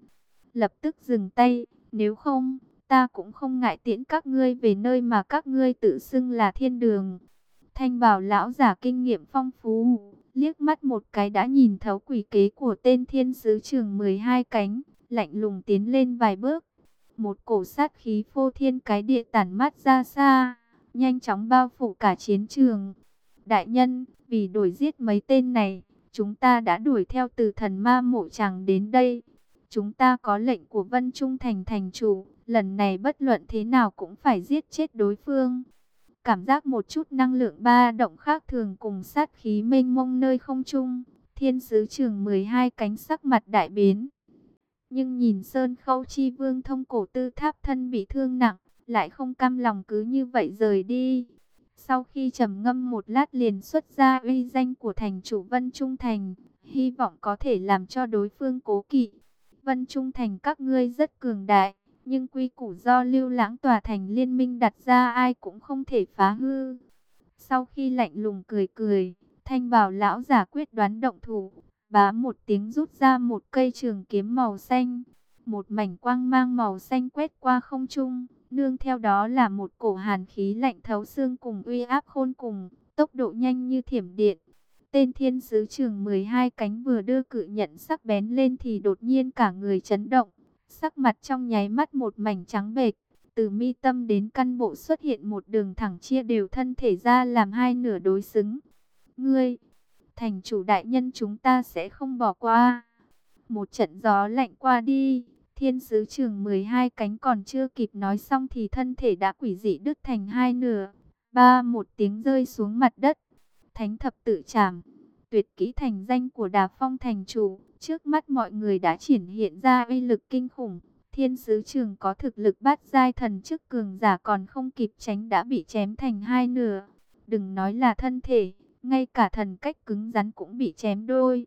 Lập tức dừng tay, nếu không, ta cũng không ngại tiễn các ngươi về nơi mà các ngươi tự xưng là thiên đường. Thanh bảo lão giả kinh nghiệm phong phú, liếc mắt một cái đã nhìn thấu quỷ kế của tên thiên sứ trường 12 cánh, lạnh lùng tiến lên vài bước. Một cổ sát khí phô thiên cái địa tản mắt ra xa, nhanh chóng bao phủ cả chiến trường. Đại nhân, vì đuổi giết mấy tên này, chúng ta đã đuổi theo từ thần ma mộ chàng đến đây. Chúng ta có lệnh của Vân Trung Thành thành chủ, lần này bất luận thế nào cũng phải giết chết đối phương. Cảm giác một chút năng lượng ba động khác thường cùng sát khí mênh mông nơi không trung, thiên sứ trường 12 cánh sắc mặt đại biến. Nhưng nhìn Sơn Khâu Chi Vương thông cổ tư tháp thân bị thương nặng, lại không cam lòng cứ như vậy rời đi. Sau khi trầm ngâm một lát liền xuất ra uy danh của thành chủ Vân Trung Thành, hy vọng có thể làm cho đối phương cố kỵ. Vân Trung Thành các ngươi rất cường đại, nhưng quy củ do lưu lãng tòa thành liên minh đặt ra ai cũng không thể phá hư. Sau khi lạnh lùng cười cười, thanh bảo lão giả quyết đoán động thủ, bá một tiếng rút ra một cây trường kiếm màu xanh. Một mảnh quang mang màu xanh quét qua không trung, nương theo đó là một cổ hàn khí lạnh thấu xương cùng uy áp khôn cùng, tốc độ nhanh như thiểm điện. Tên thiên sứ trường 12 cánh vừa đưa cự nhận sắc bén lên thì đột nhiên cả người chấn động. Sắc mặt trong nháy mắt một mảnh trắng bệch. Từ mi tâm đến căn bộ xuất hiện một đường thẳng chia đều thân thể ra làm hai nửa đối xứng. Ngươi, thành chủ đại nhân chúng ta sẽ không bỏ qua. Một trận gió lạnh qua đi, thiên sứ trường 12 cánh còn chưa kịp nói xong thì thân thể đã quỷ dị đứt thành hai nửa. Ba một tiếng rơi xuống mặt đất. Thánh thập tự trảm, tuyệt kỹ thành danh của đà phong thành chủ, trước mắt mọi người đã triển hiện ra uy lực kinh khủng. Thiên sứ trường có thực lực bát giai thần chức cường giả còn không kịp tránh đã bị chém thành hai nửa. Đừng nói là thân thể, ngay cả thần cách cứng rắn cũng bị chém đôi.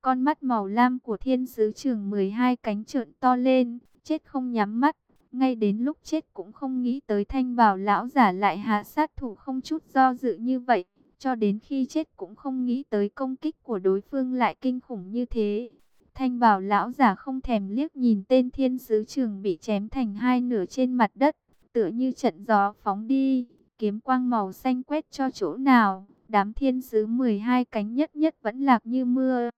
Con mắt màu lam của thiên sứ trường 12 cánh trợn to lên, chết không nhắm mắt. Ngay đến lúc chết cũng không nghĩ tới thanh bảo lão giả lại hạ sát thủ không chút do dự như vậy. Cho đến khi chết cũng không nghĩ tới công kích của đối phương lại kinh khủng như thế. Thanh bảo lão giả không thèm liếc nhìn tên thiên sứ trường bị chém thành hai nửa trên mặt đất. Tựa như trận gió phóng đi, kiếm quang màu xanh quét cho chỗ nào. Đám thiên sứ 12 cánh nhất nhất vẫn lạc như mưa.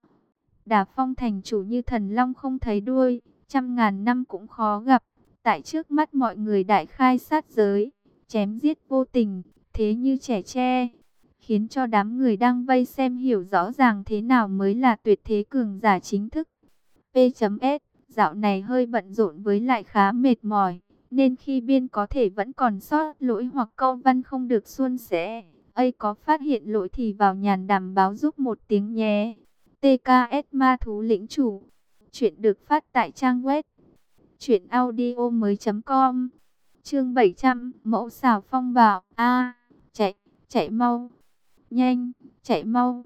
Đà phong thành chủ như thần long không thấy đuôi, trăm ngàn năm cũng khó gặp. Tại trước mắt mọi người đại khai sát giới, chém giết vô tình, thế như trẻ tre. Khiến cho đám người đang vây xem hiểu rõ ràng thế nào mới là tuyệt thế cường giả chính thức. P.S. Dạo này hơi bận rộn với lại khá mệt mỏi, nên khi biên có thể vẫn còn sót lỗi hoặc câu văn không được suôn sẻ. Ây có phát hiện lỗi thì vào nhàn đàm báo giúp một tiếng nhé. TKS Ma Thú Lĩnh Chủ. Chuyện được phát tại trang web Chuyện audio mới com. Chương 700 Mẫu xào phong bảo. A Chạy, chạy mau. Nhanh, chạy mau.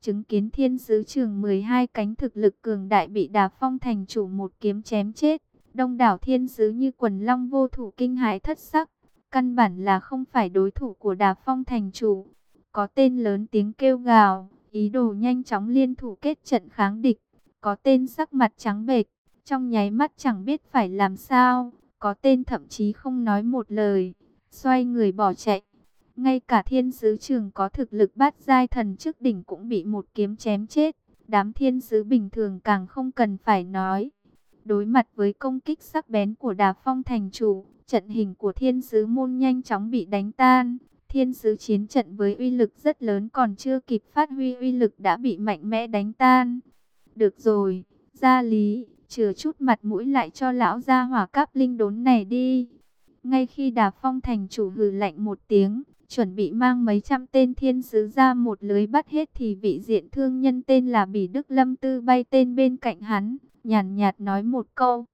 Chứng kiến thiên sứ trường 12 cánh thực lực cường đại bị đà phong thành chủ một kiếm chém chết. Đông đảo thiên sứ như quần long vô thủ kinh hãi thất sắc. Căn bản là không phải đối thủ của đà phong thành chủ Có tên lớn tiếng kêu gào ý đồ nhanh chóng liên thủ kết trận kháng địch. Có tên sắc mặt trắng bệch, trong nháy mắt chẳng biết phải làm sao, có tên thậm chí không nói một lời, xoay người bỏ chạy. Ngay cả thiên sứ trường có thực lực bát giai thần trước đỉnh cũng bị một kiếm chém chết. Đám thiên sứ bình thường càng không cần phải nói. Đối mặt với công kích sắc bén của đà phong thành chủ, trận hình của thiên sứ môn nhanh chóng bị đánh tan. Thiên sứ chiến trận với uy lực rất lớn còn chưa kịp phát huy uy lực đã bị mạnh mẽ đánh tan. Được rồi, gia lý, chừa chút mặt mũi lại cho lão gia hỏa cáp linh đốn này đi. Ngay khi đà phong thành chủ hừ lạnh một tiếng, chuẩn bị mang mấy trăm tên thiên sứ ra một lưới bắt hết thì vị diện thương nhân tên là Bỉ Đức Lâm Tư bay tên bên cạnh hắn, nhàn nhạt nói một câu.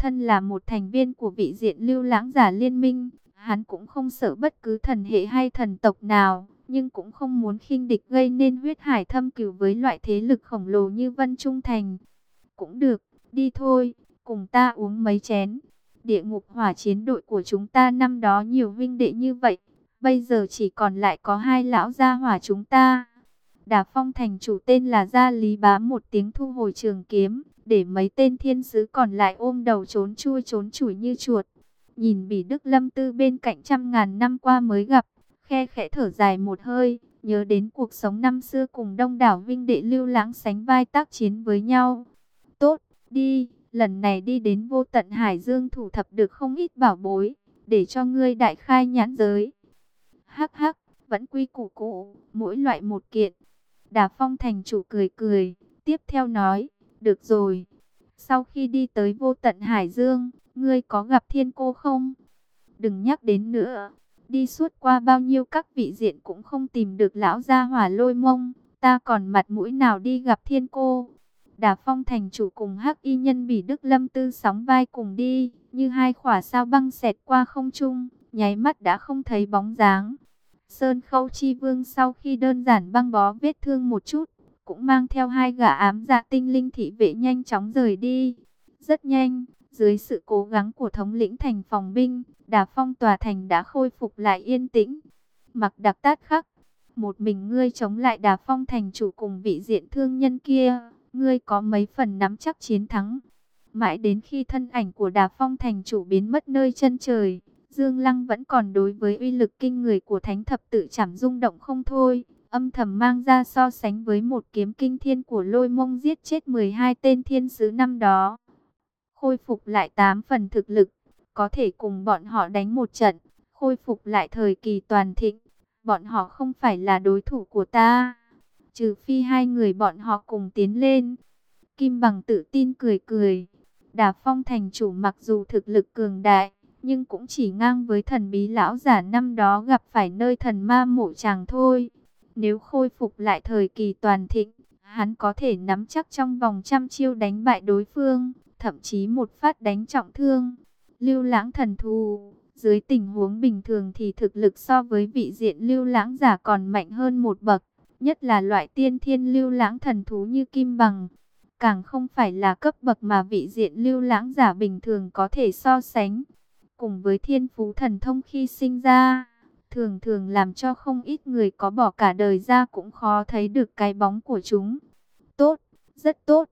Thân là một thành viên của vị diện lưu lãng giả liên minh, Hắn cũng không sợ bất cứ thần hệ hay thần tộc nào, nhưng cũng không muốn khinh địch gây nên huyết hải thâm cửu với loại thế lực khổng lồ như Vân Trung Thành. Cũng được, đi thôi, cùng ta uống mấy chén. Địa ngục hỏa chiến đội của chúng ta năm đó nhiều vinh đệ như vậy, bây giờ chỉ còn lại có hai lão gia hỏa chúng ta. Đà phong thành chủ tên là Gia Lý Bá một tiếng thu hồi trường kiếm, để mấy tên thiên sứ còn lại ôm đầu trốn chui trốn chủi như chuột. Nhìn Bỉ Đức Lâm Tư bên cạnh trăm ngàn năm qua mới gặp, khe khẽ thở dài một hơi, nhớ đến cuộc sống năm xưa cùng đông đảo vinh đệ lưu lãng sánh vai tác chiến với nhau. Tốt, đi, lần này đi đến vô tận Hải Dương thủ thập được không ít bảo bối, để cho ngươi đại khai nhãn giới. Hắc hắc, vẫn quy củ cũ, mỗi loại một kiện. Đà Phong thành chủ cười cười, tiếp theo nói, được rồi. Sau khi đi tới vô tận Hải Dương, Ngươi có gặp thiên cô không? Đừng nhắc đến nữa. Đi suốt qua bao nhiêu các vị diện cũng không tìm được lão gia hỏa lôi mông. Ta còn mặt mũi nào đi gặp thiên cô? Đà phong thành chủ cùng hắc y nhân bỉ Đức Lâm Tư sóng vai cùng đi. Như hai khỏa sao băng xẹt qua không trung. Nháy mắt đã không thấy bóng dáng. Sơn Khâu Chi Vương sau khi đơn giản băng bó vết thương một chút, cũng mang theo hai gã ám dạ tinh linh thị vệ nhanh chóng rời đi. Rất nhanh, dưới sự cố gắng của thống lĩnh thành phòng binh, đà phong tòa thành đã khôi phục lại yên tĩnh. Mặc đặc tát khắc, một mình ngươi chống lại đà phong thành chủ cùng vị diện thương nhân kia, ngươi có mấy phần nắm chắc chiến thắng. Mãi đến khi thân ảnh của đà phong thành chủ biến mất nơi chân trời, Dương Lăng vẫn còn đối với uy lực kinh người của thánh thập tự chảm rung động không thôi âm thầm mang ra so sánh với một kiếm kinh thiên của lôi mông giết chết 12 tên thiên sứ năm đó. Khôi phục lại 8 phần thực lực, có thể cùng bọn họ đánh một trận, khôi phục lại thời kỳ toàn thịnh. Bọn họ không phải là đối thủ của ta, trừ phi hai người bọn họ cùng tiến lên. Kim Bằng tự tin cười cười, Đà Phong thành chủ mặc dù thực lực cường đại, nhưng cũng chỉ ngang với thần bí lão giả năm đó gặp phải nơi thần ma mộ chàng thôi. Nếu khôi phục lại thời kỳ toàn thịnh, hắn có thể nắm chắc trong vòng trăm chiêu đánh bại đối phương, thậm chí một phát đánh trọng thương. Lưu lãng thần thù, dưới tình huống bình thường thì thực lực so với vị diện lưu lãng giả còn mạnh hơn một bậc, nhất là loại tiên thiên lưu lãng thần thú như kim bằng. Càng không phải là cấp bậc mà vị diện lưu lãng giả bình thường có thể so sánh. Cùng với thiên phú thần thông khi sinh ra, thường thường làm cho không ít người có bỏ cả đời ra cũng khó thấy được cái bóng của chúng. Tốt, rất tốt.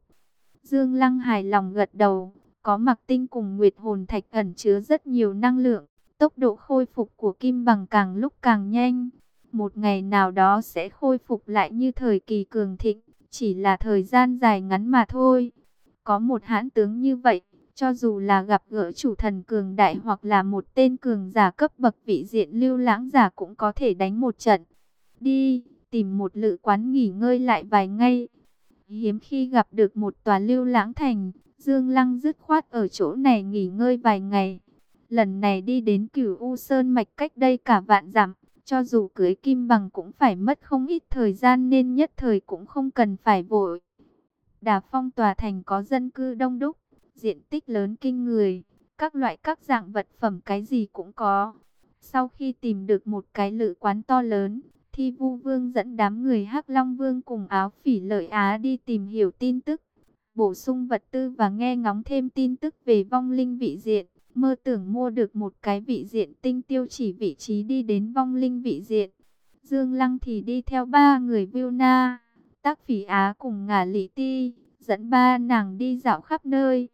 Dương Lăng hài lòng gật đầu, có mặc tinh cùng nguyệt hồn thạch ẩn chứa rất nhiều năng lượng, tốc độ khôi phục của kim bằng càng lúc càng nhanh. Một ngày nào đó sẽ khôi phục lại như thời kỳ cường thịnh, chỉ là thời gian dài ngắn mà thôi. Có một hãn tướng như vậy, cho dù là gặp gỡ chủ thần cường đại hoặc là một tên cường giả cấp bậc vị diện lưu lãng giả cũng có thể đánh một trận. Đi, tìm một lự quán nghỉ ngơi lại vài ngày. Hiếm khi gặp được một tòa lưu lãng thành, Dương Lăng dứt khoát ở chỗ này nghỉ ngơi vài ngày. Lần này đi đến cửu U Sơn Mạch cách đây cả vạn dặm, cho dù cưới kim bằng cũng phải mất không ít thời gian nên nhất thời cũng không cần phải vội. Đà phong tòa thành có dân cư đông đúc, diện tích lớn kinh người, các loại các dạng vật phẩm cái gì cũng có. Sau khi tìm được một cái lự quán to lớn, Thi Vu Vương dẫn đám người Hắc Long Vương cùng áo phỉ lợi Á đi tìm hiểu tin tức, bổ sung vật tư và nghe ngóng thêm tin tức về vong linh vị diện. Mơ tưởng mua được một cái vị diện tinh tiêu chỉ vị trí đi đến vong linh vị diện. Dương Lăng thì đi theo ba người Vilna, tác phỉ Á cùng ngả lý ti, dẫn ba nàng đi dạo khắp nơi.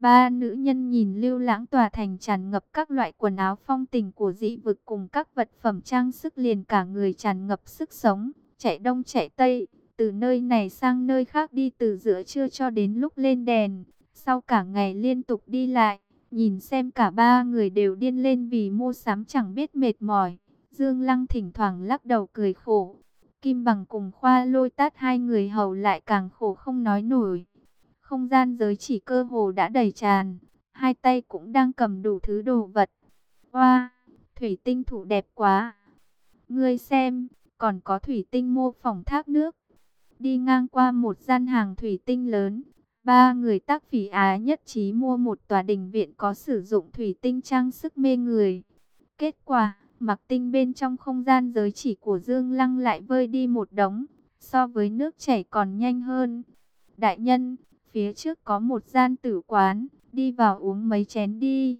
Ba nữ nhân nhìn lưu lãng tòa thành tràn ngập các loại quần áo phong tình của dị vực cùng các vật phẩm trang sức liền cả người tràn ngập sức sống, chạy đông chạy tây, từ nơi này sang nơi khác đi từ giữa trưa cho đến lúc lên đèn, sau cả ngày liên tục đi lại, nhìn xem cả ba người đều điên lên vì mua sắm chẳng biết mệt mỏi. Dương Lăng thỉnh thoảng lắc đầu cười khổ, Kim Bằng cùng Khoa lôi tát hai người hầu lại càng khổ không nói nổi. Không gian giới chỉ cơ hồ đã đầy tràn, hai tay cũng đang cầm đủ thứ đồ vật. Hoa, thủy tinh thủ đẹp quá. Ngươi xem, còn có thủy tinh mô phỏng thác nước. Đi ngang qua một gian hàng thủy tinh lớn, ba người tác phỉ Á nhất trí mua một tòa đình viện có sử dụng thủy tinh trang sức mê người. Kết quả, mặc tinh bên trong không gian giới chỉ của Dương Lăng lại vơi đi một đống, so với nước chảy còn nhanh hơn. Đại nhân, Phía trước có một gian tử quán, đi vào uống mấy chén đi.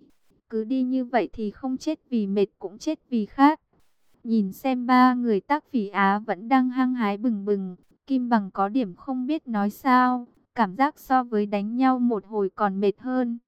Cứ đi như vậy thì không chết vì mệt cũng chết vì khát. Nhìn xem ba người tác phỉ Á vẫn đang hăng hái bừng bừng. Kim bằng có điểm không biết nói sao. Cảm giác so với đánh nhau một hồi còn mệt hơn.